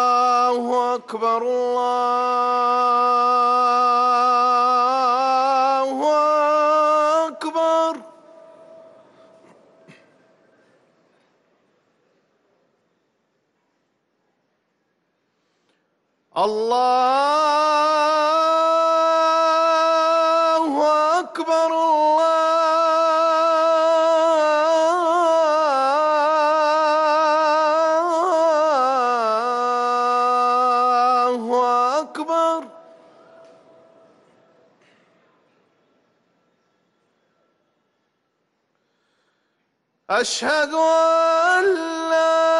الله أكبر الله أكبر الله أكبر اکبر أكبر ان لا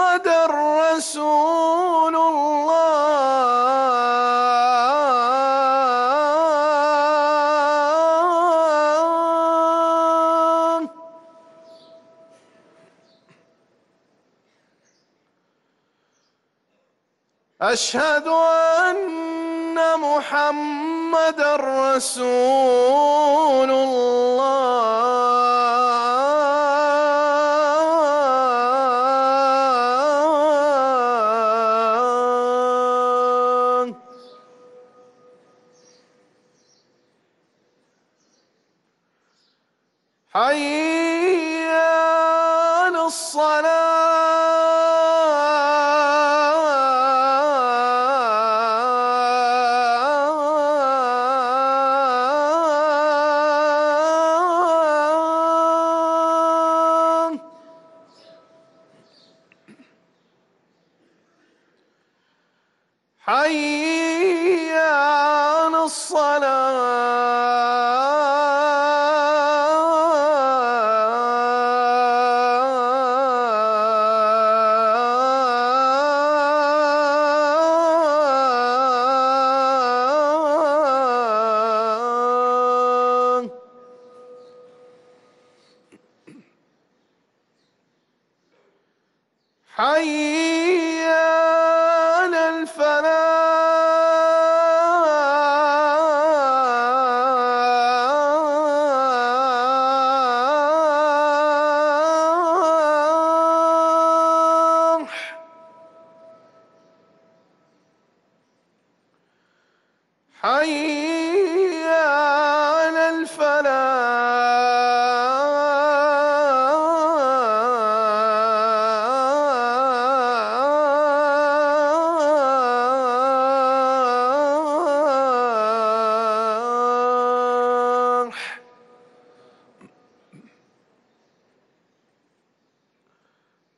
محمد رسول الله أشهد أن محمد رسول الله حي على الصلاة. حي على الصلاة. حي على الفلاح حي